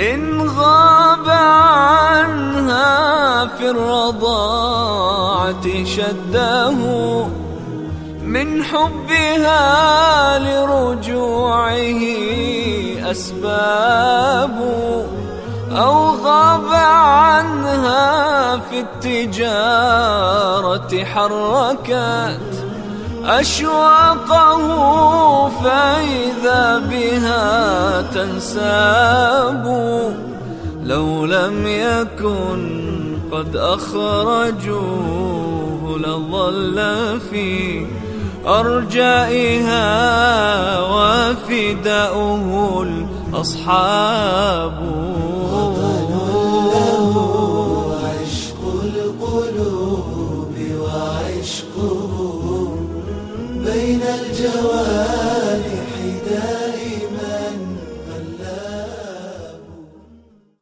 إن غاب عنها في الرضاعة شده من حبها لرجوعه أسباب أو غاب عنها في التجارة حركت أشواقه فإذا به تنسابوا لو لم يكن قد أخرجوه لظل في أرجائها وفداؤه الأصحاب. عشق القلوب وعشقه بين الجواب